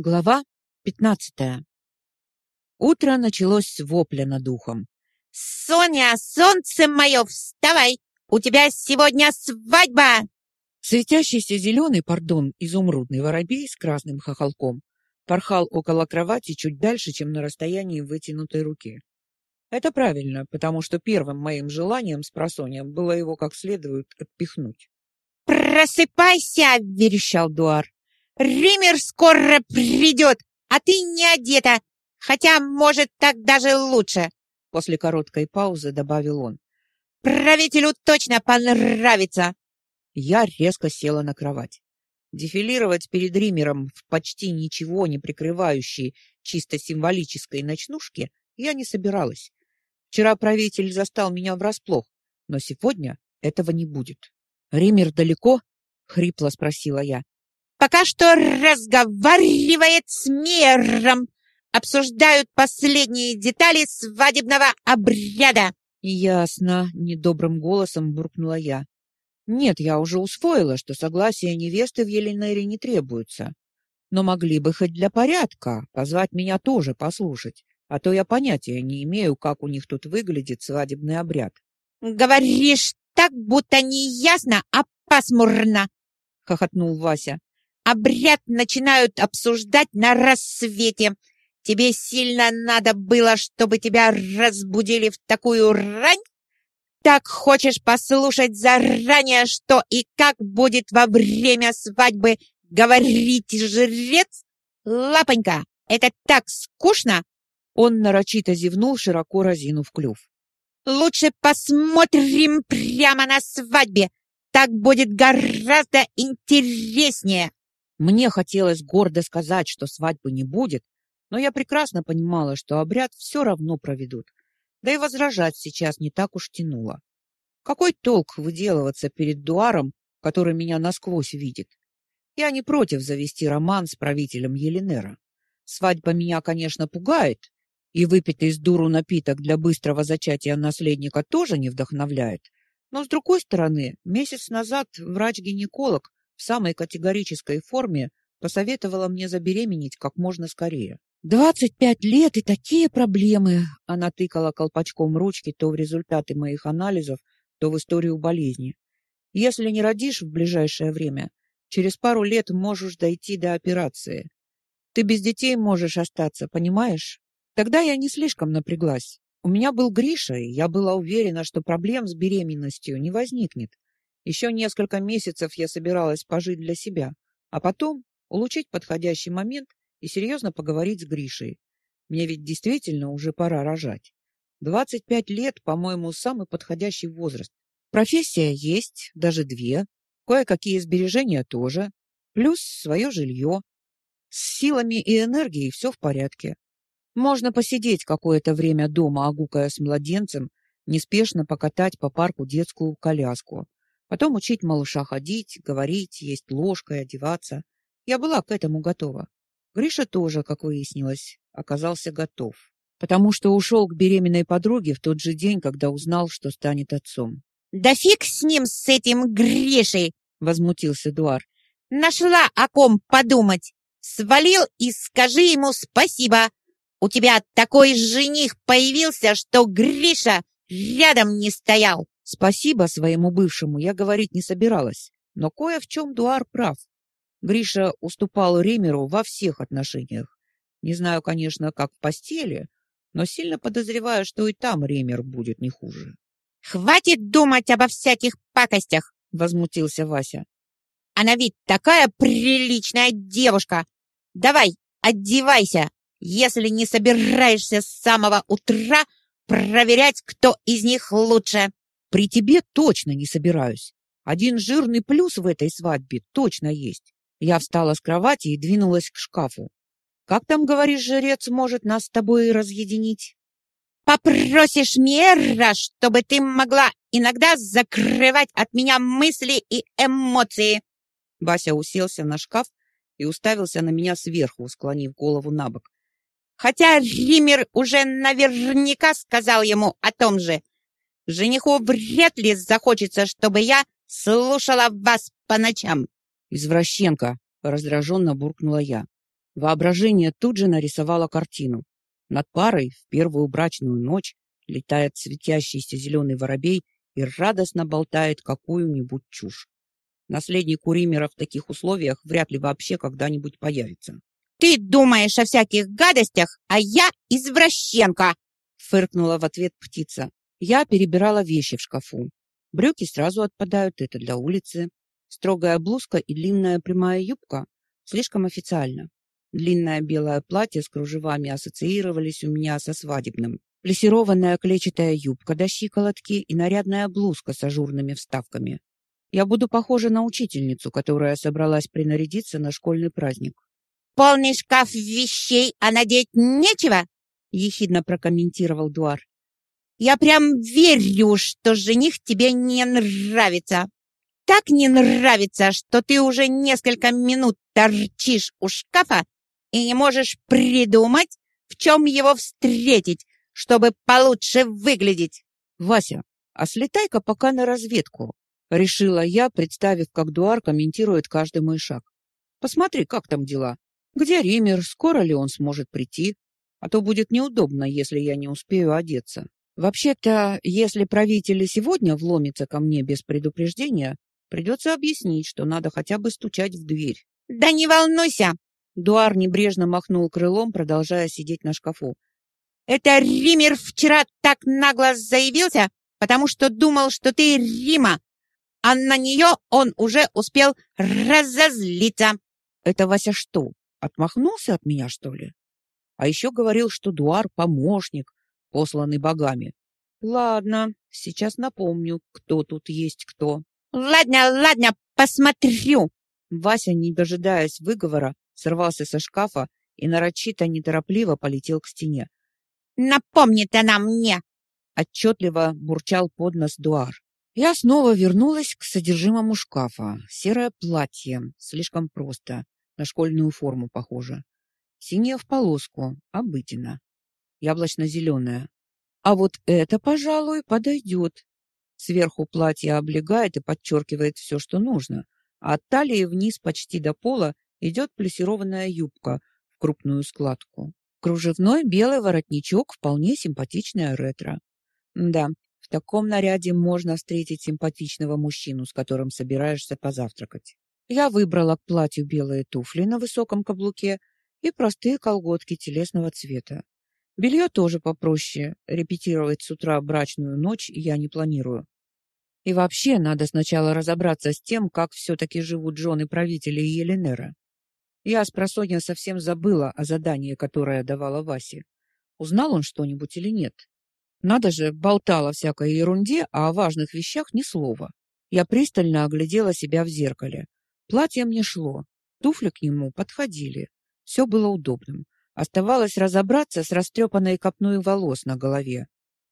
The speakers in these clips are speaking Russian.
Глава 15. Утро началось с вопля над ухом. «Соня, солнце мое, вставай! У тебя сегодня свадьба!» Светящийся зеленый, пардон, изумрудный воробей с красным хохолком порхал около кровати чуть дальше, чем на расстоянии вытянутой руки. Это правильно, потому что первым моим желанием с просоньем было его как следует отпихнуть. «Просыпайся!» — верещал Дуар. Ример скоро придет, а ты не одета. Хотя, может, так даже лучше. После короткой паузы добавил он. Правителю точно понравится. Я резко села на кровать. Дефилировать перед Римером в почти ничего не прикрывающей, чисто символической ночнушке я не собиралась. Вчера правитель застал меня врасплох, но сегодня этого не будет. Ример далеко? хрипло спросила я. Пока что разговаривает с мэром. Обсуждают последние детали свадебного обряда. Ясно, недобрым голосом буркнула я. Нет, я уже усвоила, что согласие невесты в Еленере не требуется. Но могли бы хоть для порядка позвать меня тоже послушать, а то я понятия не имею, как у них тут выглядит свадебный обряд. Говоришь так, будто не ясно, а пасмурно, хохотнул Вася. Обряд начинают обсуждать на рассвете. Тебе сильно надо было, чтобы тебя разбудили в такую рань? Так хочешь послушать заранее, что и как будет во время свадьбы говорить жрец? Лапонька, это так скучно!» Он нарочито зевнул, широко разинув клюв. «Лучше посмотрим прямо на свадьбе. Так будет гораздо интереснее!» Мне хотелось гордо сказать, что свадьбы не будет, но я прекрасно понимала, что обряд все равно проведут. Да и возражать сейчас не так уж тянуло. Какой толк выделываться перед дуаром, который меня насквозь видит? Я не против завести роман с правителем Еленера. Свадьба меня, конечно, пугает, и выпитый с дуру напиток для быстрого зачатия наследника тоже не вдохновляет. Но, с другой стороны, месяц назад врач-гинеколог в самой категорической форме посоветовала мне забеременеть как можно скорее. «Двадцать пять лет и такие проблемы!» Она тыкала колпачком ручки то в результаты моих анализов, то в историю болезни. «Если не родишь в ближайшее время, через пару лет можешь дойти до операции. Ты без детей можешь остаться, понимаешь?» Тогда я не слишком напряглась. У меня был Гриша, и я была уверена, что проблем с беременностью не возникнет. Еще несколько месяцев я собиралась пожить для себя, а потом улучшить подходящий момент и серьезно поговорить с Гришей. Мне ведь действительно уже пора рожать. 25 лет, по-моему, самый подходящий возраст. Профессия есть, даже две. Кое-какие сбережения тоже. Плюс свое жилье. С силами и энергией все в порядке. Можно посидеть какое-то время дома, огукая с младенцем, неспешно покатать по парку детскую коляску, Потом учить малыша ходить, говорить, есть ложкой, одеваться. Я была к этому готова. Гриша тоже, как выяснилось, оказался готов, потому что ушел к беременной подруге в тот же день, когда узнал, что станет отцом. «Да фиг с ним, с этим Гришей!» — возмутился Эдуард. «Нашла о ком подумать. Свалил и скажи ему спасибо. У тебя такой жених появился, что Гриша рядом не стоял». Спасибо своему бывшему я говорить не собиралась, но кое в чем Дуар прав. Гриша уступал Ремеру во всех отношениях. Не знаю, конечно, как в постели, но сильно подозреваю, что и там Ремер будет не хуже. «Хватит думать обо всяких пакостях!» — возмутился Вася. «Она ведь такая приличная девушка! Давай, одевайся, если не собираешься с самого утра проверять, кто из них лучше!» При тебе точно не собираюсь. Один жирный плюс в этой свадьбе точно есть. Я встала с кровати и двинулась к шкафу. Как там, говоришь, жрец может нас с тобой разъединить? Попросишь мера, чтобы ты могла иногда закрывать от меня мысли и эмоции. Вася уселся на шкаф и уставился на меня сверху, склонив голову на бок. Хотя Ример уже наверняка сказал ему о том же. Жениху вряд ли захочется, чтобы я слушала вас по ночам. Извращенка, раздраженно буркнула я. Воображение тут же нарисовало картину. Над парой в первую брачную ночь летает светящийся зеленый воробей и радостно болтает какую-нибудь чушь. Наследник Уримера в таких условиях вряд ли вообще когда-нибудь появится. «Ты думаешь о всяких гадостях, а я извращенка!» фыркнула в ответ птица. Я перебирала вещи в шкафу. Брюки сразу отпадают, это для улицы. Строгая блузка и длинная прямая юбка слишком официально. Длинное белое платье с кружевами ассоциировались у меня со свадебным. Плессированная клетчатая юбка до щиколотки и нарядная блузка с ажурными вставками. Я буду похожа на учительницу, которая собралась принарядиться на школьный праздник. «Полный шкаф вещей, а надеть нечего?» — ехидно прокомментировал Дуар. «Я прям верю, что жених тебе не нравится. Так не нравится, что ты уже несколько минут торчишь у шкафа и не можешь придумать, в чем его встретить, чтобы получше выглядеть». «Вася, а слетай-ка пока на разведку. Решила я, представив, как Дуар комментирует каждый мой шаг. Посмотри, как там дела. Где Ример, скоро ли он сможет прийти? А то будет неудобно, если я не успею одеться. Вообще-то, если правитель сегодня вломится ко мне без предупреждения, придется объяснить, что надо хотя бы стучать в дверь. Да не волнуйся, Дуар небрежно махнул крылом, продолжая сидеть на шкафу. Это Ример вчера так нагло заявился, потому что думал, что ты Рима, а на нее он уже успел разозлиться. Это Вася что, отмахнулся от меня, что ли? А еще говорил, что Дуар — помощник, посланный богами. Ладно, сейчас напомню, кто тут есть кто. Ладно, ладно, посмотрю. Вася, не дожидаясь выговора, сорвался со шкафа и нарочито неторопливо полетел к стене. «Напомнит она мне!» Отчетливо бурчал под нос Дуар. Я снова вернулась к содержимому шкафа. Серое платье, слишком просто, на школьную форму похоже. Синее в полоску, обыденно. Яблочно-зеленое. А вот это, пожалуй, подойдет. Сверху платье облегает и подчеркивает все, что нужно, а от талии вниз почти до пола идет плессированная юбка в крупную складку. Кружевной белый воротничок вполне симпатичное ретро. Да, в таком наряде можно встретить симпатичного мужчину, с которым собираешься позавтракать. Я выбрала к платью белые туфли на высоком каблуке и простые колготки телесного цвета. Белье тоже попроще. Репетировать с утра брачную ночь я не планирую. И вообще, надо сначала разобраться с тем, как все-таки живут жены правителей Еленера. Я с просонья совсем забыла о задании, которое давала Васе. Узнал он что-нибудь или нет? Надо же, болтала всякой ерунде, а о важных вещах ни слова. Я пристально оглядела себя в зеркале. Платье мне шло, туфли к нему подходили. Все было удобным. Оставалось разобраться с растрепанной копной волос на голове.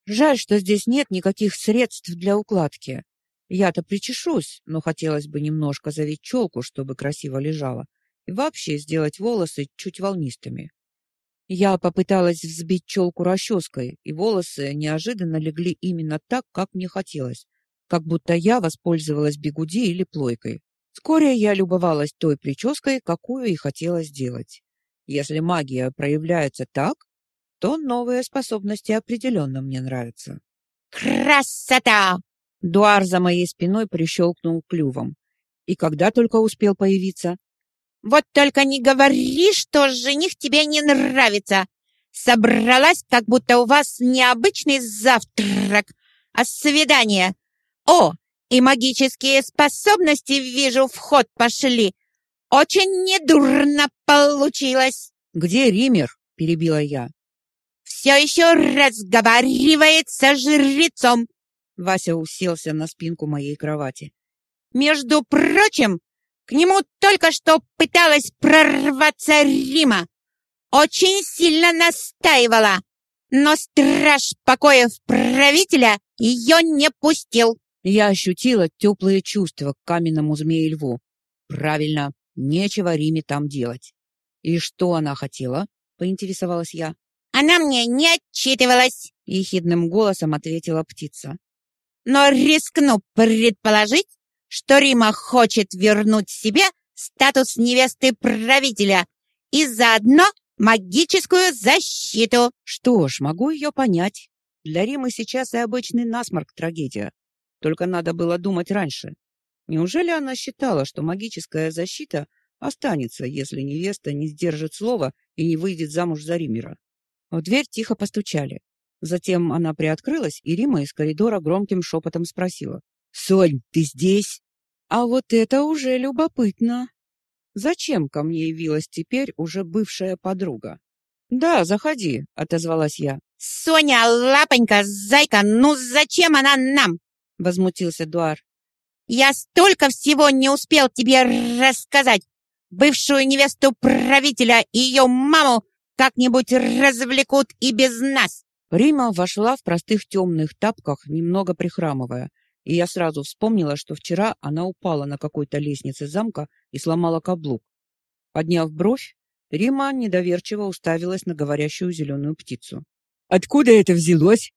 Жаль, что здесь нет никаких средств для укладки. Я-то причешусь, но хотелось бы немножко завить челку, чтобы красиво лежала, и вообще сделать волосы чуть волнистыми. Я попыталась взбить челку расческой, и волосы неожиданно легли именно так, как мне хотелось, как будто я воспользовалась бигуди или плойкой. Вскоре я любовалась той прической, какую и хотела сделать. Если магия проявляется так, то новые способности определенно мне нравятся. «Красота!» Дуар за моей спиной прищелкнул клювом. И когда только успел появиться, вот только не говори, что жених тебе не нравится. Собралась, как будто у вас не обычный завтрак, а свидание. О, и магические способности, вижу, в ход пошли. Очень недурно получилось. Где Ример? перебила я. Все еще разговаривает со жрецом. Вася уселся на спинку моей кровати. Между прочим, к нему только что пыталась прорваться Рима. Очень сильно настаивала, но страж покоев правителя ее не пустил. Я ощутила теплые чувства к каменному змею-льву. Правильно, нечего Риме там делать. И что она хотела? поинтересовалась я. Она мне не отчитывалась, ехидным голосом ответила птица. Но рискну предположить, что Рима хочет вернуть себе статус невесты правителя и заодно магическую защиту. Что ж, могу ее понять. Для Римы сейчас и обычный насморк трагедия. Только надо было думать раньше. Неужели она считала, что магическая защита останется, если невеста не сдержит слова и не выйдет замуж за Римера? В дверь тихо постучали. Затем она приоткрылась, и Рима из коридора громким шепотом спросила. «Сонь, ты здесь?» А вот это уже любопытно. Зачем ко мне явилась теперь уже бывшая подруга? «Да, заходи», — отозвалась я. «Соня, лапонька, зайка, ну зачем она нам?» — возмутился Дуар. «Я столько всего не успел тебе рассказать. Бывшую невесту правителя и ее маму как-нибудь развлекут и без нас». Рима вошла в простых темных тапках, немного прихрамывая, и я сразу вспомнила, что вчера она упала на какой-то лестнице замка и сломала каблук. Подняв бровь, Рима недоверчиво уставилась на говорящую зеленую птицу. «Откуда это взялось?»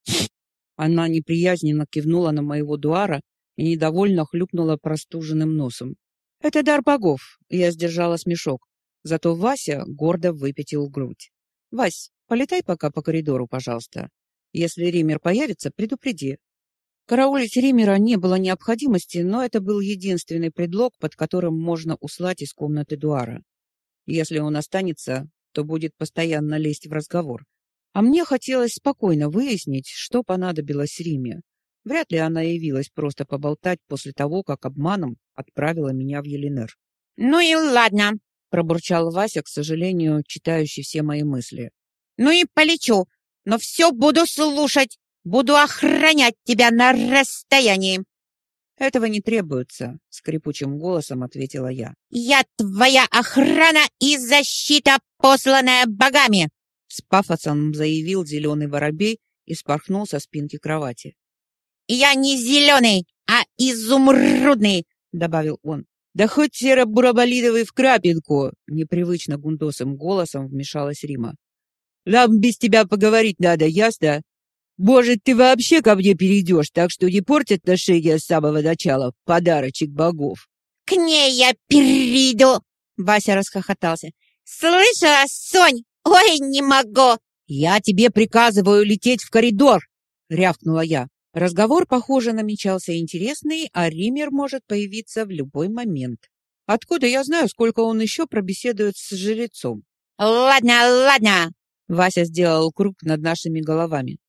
Она неприязненно кивнула на моего дуара и недовольно хлюпнула простуженным носом. «Это дар богов», — я сдержала смешок. Зато Вася гордо выпятил грудь. «Вась, полетай пока по коридору, пожалуйста. Если Ример появится, предупреди. Караулить Римера не было необходимости, но это был единственный предлог, под которым можно услать из комнаты Дуара. Если он останется, то будет постоянно лезть в разговор. А мне хотелось спокойно выяснить, что понадобилось Риме. Вряд ли она явилась просто поболтать после того, как обманом отправила меня в Еленер. «Ну и ладно», — пробурчал Вася, к сожалению, читающий все мои мысли. «Ну и полечу, но все буду слушать. Буду охранять тебя на расстоянии. Этого не требуется, скрипучим голосом ответила я. Я твоя охрана и защита, посланная богами, с пафосом заявил зеленый воробей и спорхнул со спинки кровати. Я не зеленый, а изумрудный, добавил он. Да хоть серо-буроболидовый в крапинку, непривычно гундосым голосом вмешалась Рима. Нам без тебя поговорить надо, ясно? Может, ты вообще ко мне перейдешь, так что не порть отношения с самого начала. Подарочек богов. К ней я перейду, Вася расхохотался. Слышала, Сонь? Ой, не могу. Я тебе приказываю лететь в коридор, рявкнула я. Разговор, похоже, намечался интересный, а Ример может появиться в любой момент. Откуда я знаю, сколько он еще пробеседует с жрецом? Ладно, ладно. Вася сделал круг над нашими головами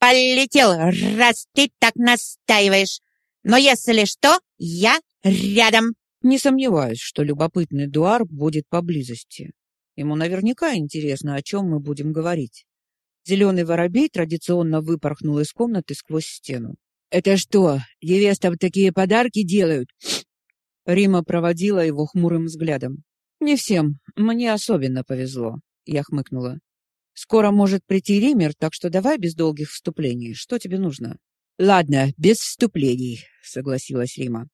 полетел, раз ты так настаиваешь. Но если что, я рядом. Не сомневаюсь, что любопытный Дуар будет поблизости. Ему наверняка интересно, о чем мы будем говорить. Зеленый воробей традиционно выпорхнул из комнаты сквозь стену. «Это что, невестам такие подарки делают?» Рима проводила его хмурым взглядом. «Не всем. Мне особенно повезло», — я хмыкнула. Скоро может прийти Ример, так что давай без долгих вступлений. Что тебе нужно? Ладно, без вступлений, согласилась Рима.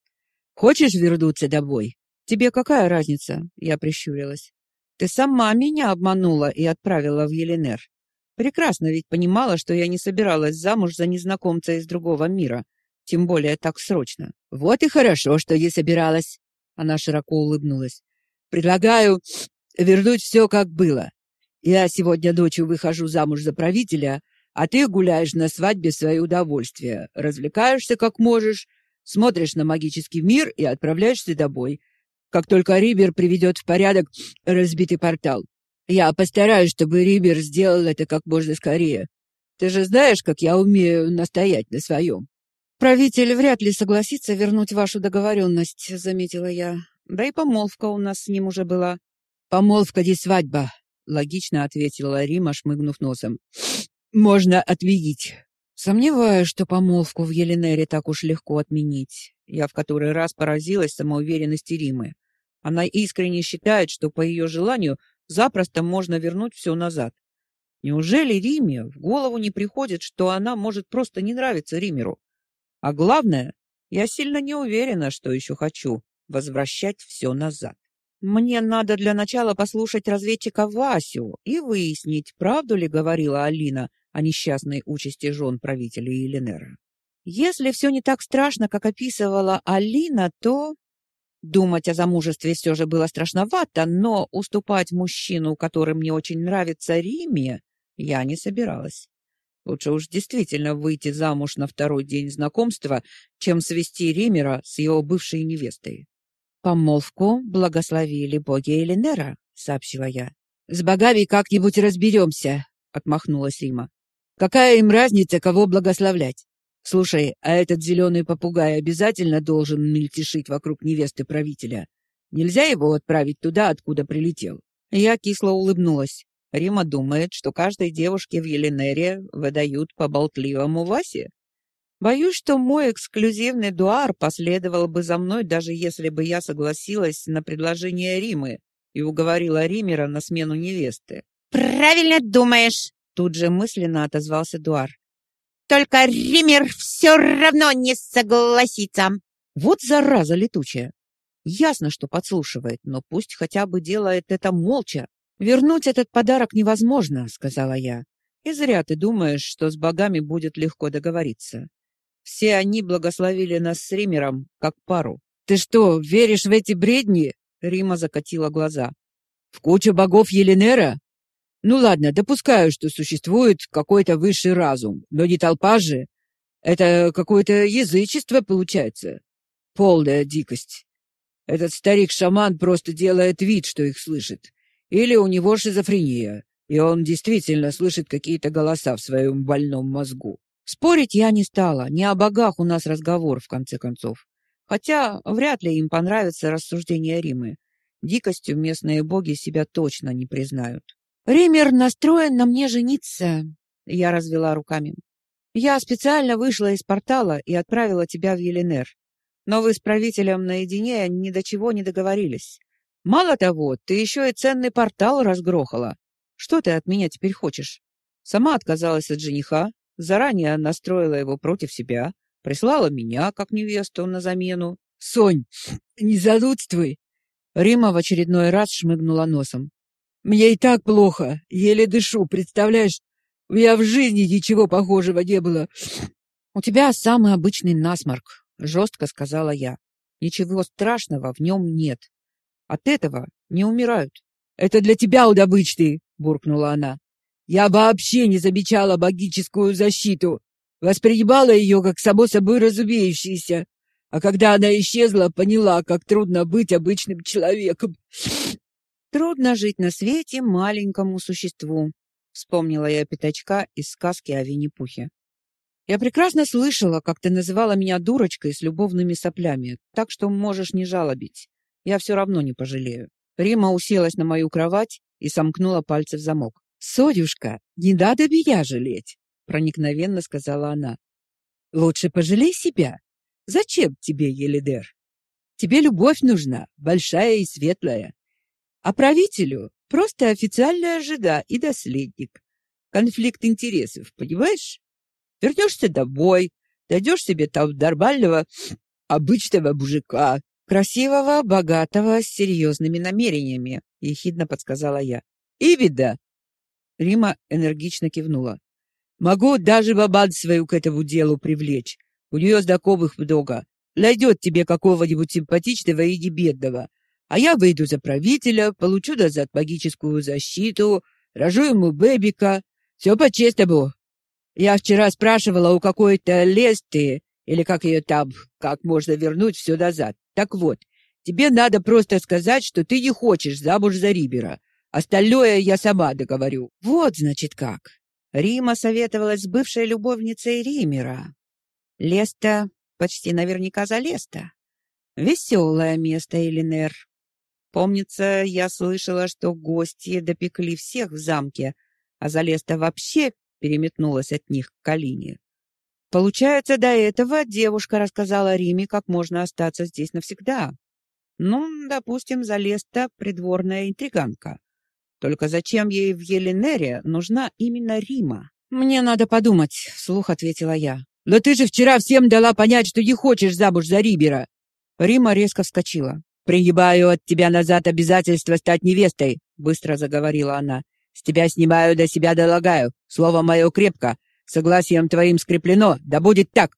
Хочешь вернуться домой? Тебе какая разница? Я прищурилась. Ты сама меня обманула и отправила в Еленер. Прекрасно ведь понимала, что я не собиралась замуж за незнакомца из другого мира, тем более так срочно. Вот и хорошо, что не собиралась. Она широко улыбнулась. Предлагаю вернуть все, как было. Я сегодня ночью выхожу замуж за правителя, а ты гуляешь на свадьбе в свое удовольствие, развлекаешься как можешь, смотришь на магический мир и отправляешься домой. Как только Рибер приведет в порядок разбитый портал. Я постараюсь, чтобы Рибер сделал это как можно скорее. Ты же знаешь, как я умею настоять на своем. Правитель вряд ли согласится вернуть вашу договоренность, заметила я. Да и помолвка у нас с ним уже была. Помолвка не свадьба, логично ответила Рима, шмыгнув носом. Можно отменить. Сомневаюсь, что помолвку в Еленере так уж легко отменить. Я в который раз поразилась самоуверенности Римы. Она искренне считает, что по ее желанию запросто можно вернуть все назад. Неужели Риме в голову не приходит, что она может просто не нравиться Римеру? А главное, я сильно не уверена, что еще хочу возвращать все назад. Мне надо для начала послушать разведчика Васю и выяснить, правду ли говорила Алина о несчастной участи жен правителя Еленера. Если все не так страшно, как описывала Алина, то... Думать о замужестве все же было страшновато, но уступать мужчину, который мне очень нравится, Риме, я не собиралась. Лучше уж действительно выйти замуж на второй день знакомства, чем свести Римера с его бывшей невестой. «Помолвку благословили боги Элинера», — сообщила я. «С богами как-нибудь разберемся», — отмахнулась Рима. «Какая им разница, кого благословлять? Слушай, а этот зеленый попугай обязательно должен мельтешить вокруг невесты правителя? Нельзя его отправить туда, откуда прилетел?» Я кисло улыбнулась. Рима думает, что каждой девушке в Еленере выдают по болтливому Васе. Боюсь, что мой эксклюзивный дуар последовал бы за мной, даже если бы я согласилась на предложение Римы и уговорила Римера на смену невесты. «Правильно думаешь!» Тут же мысленно отозвался Дуар. «Только Ример все равно не согласится!» Вот зараза летучая! Ясно, что подслушивает, но пусть хотя бы делает это молча. «Вернуть этот подарок невозможно», — сказала я. «И зря ты думаешь, что с богами будет легко договориться. Все они благословили нас с Римером как пару». «Ты что, веришь в эти бредни?» Рима закатила глаза. «В кучу богов Еленера? Ну ладно, допускаю, что существует какой-то высший разум, но не толпа же. Это какое-то язычество получается. Полная дикость. Этот старик-шаман просто делает вид, что их слышит. Или у него шизофрения, и он действительно слышит какие-то голоса в своем больном мозгу. Спорить я не стала, не о богах у нас разговор, в конце концов. Хотя вряд ли им понравится рассуждение Римы. Дикостью местные боги себя точно не признают. «Ример настроен на мне жениться», — я развела руками. «Я специально вышла из портала и отправила тебя в Еленер. Но вы с правителем наедине ни до чего не договорились. Мало того, ты еще и ценный портал разгрохала. Что ты от меня теперь хочешь? Сама отказалась от жениха, заранее настроила его против себя, прислала меня как невесту на замену. Сонь, не занудствуй. Рима в очередной раз шмыгнула носом. Мне и так плохо, еле дышу, представляешь? У меня в жизни ничего похожего не было. У тебя самый обычный насморк, жестко сказала я. Ничего страшного в нем нет. От этого не умирают. Это для тебя удобычный, буркнула она. Я вообще не замечала магическую защиту, воспринимала ее как само собой разумеющееся. А когда она исчезла, поняла, как трудно быть обычным человеком. Трудно жить на свете маленькому существу, вспомнила я пятачка из сказки о Винни-Пухе. Я прекрасно слышала, как ты называла меня дурочкой с любовными соплями, так что можешь не жалобить. Я все равно не пожалею. Рима уселась на мою кровать и сомкнула пальцы в замок. «Содюшка, не надо меня жалеть!» — проникновенно сказала она. «Лучше пожалей себя. Зачем тебе, Елидер? Тебе любовь нужна, большая и светлая. А правителю просто официальная жена и наследник. Конфликт интересов, понимаешь? Вернешься домой, найдешь себе там нормального, обычного мужика, Красивого, богатого, с серьезными намерениями, ехидно подсказала я. И беда. Рима энергично кивнула. Могу даже бабан свою к этому делу привлечь. У нее знакомых много. Найдет тебе какого-нибудь симпатичного и не бедного. А я выйду за правителя, получу назад магическую защиту, рожу ему бэбика. Все по-честному. Я вчера спрашивала у какой-то Лесты, или как ее там, как можно вернуть все назад. Так вот, тебе надо просто сказать, что ты не хочешь замуж за Рибера. Остальное я сама договорю. Вот, значит, как. Рима советовалась с бывшей любовницей Римера. Леста почти наверняка за Леста. Веселое место, Элинер. Помнится, я слышала, что гости допекли всех в замке, а Залеста вообще переметнулась от них к Калине. Получается, до этого девушка рассказала Риме, как можно остаться здесь навсегда. Ну, допустим, Залеста придворная интриганка. Только зачем ей в Еленере нужна именно Рима? Мне надо подумать, вслух ответила я. Но ты же вчера всем дала понять, что не хочешь замуж за Рибера. Рима резко вскочила. «Пригибаю от тебя назад обязательство стать невестой», — быстро заговорила она. «С тебя снимаю, до себя долагаю. Слово мое крепко. Согласием твоим скреплено, да будет так.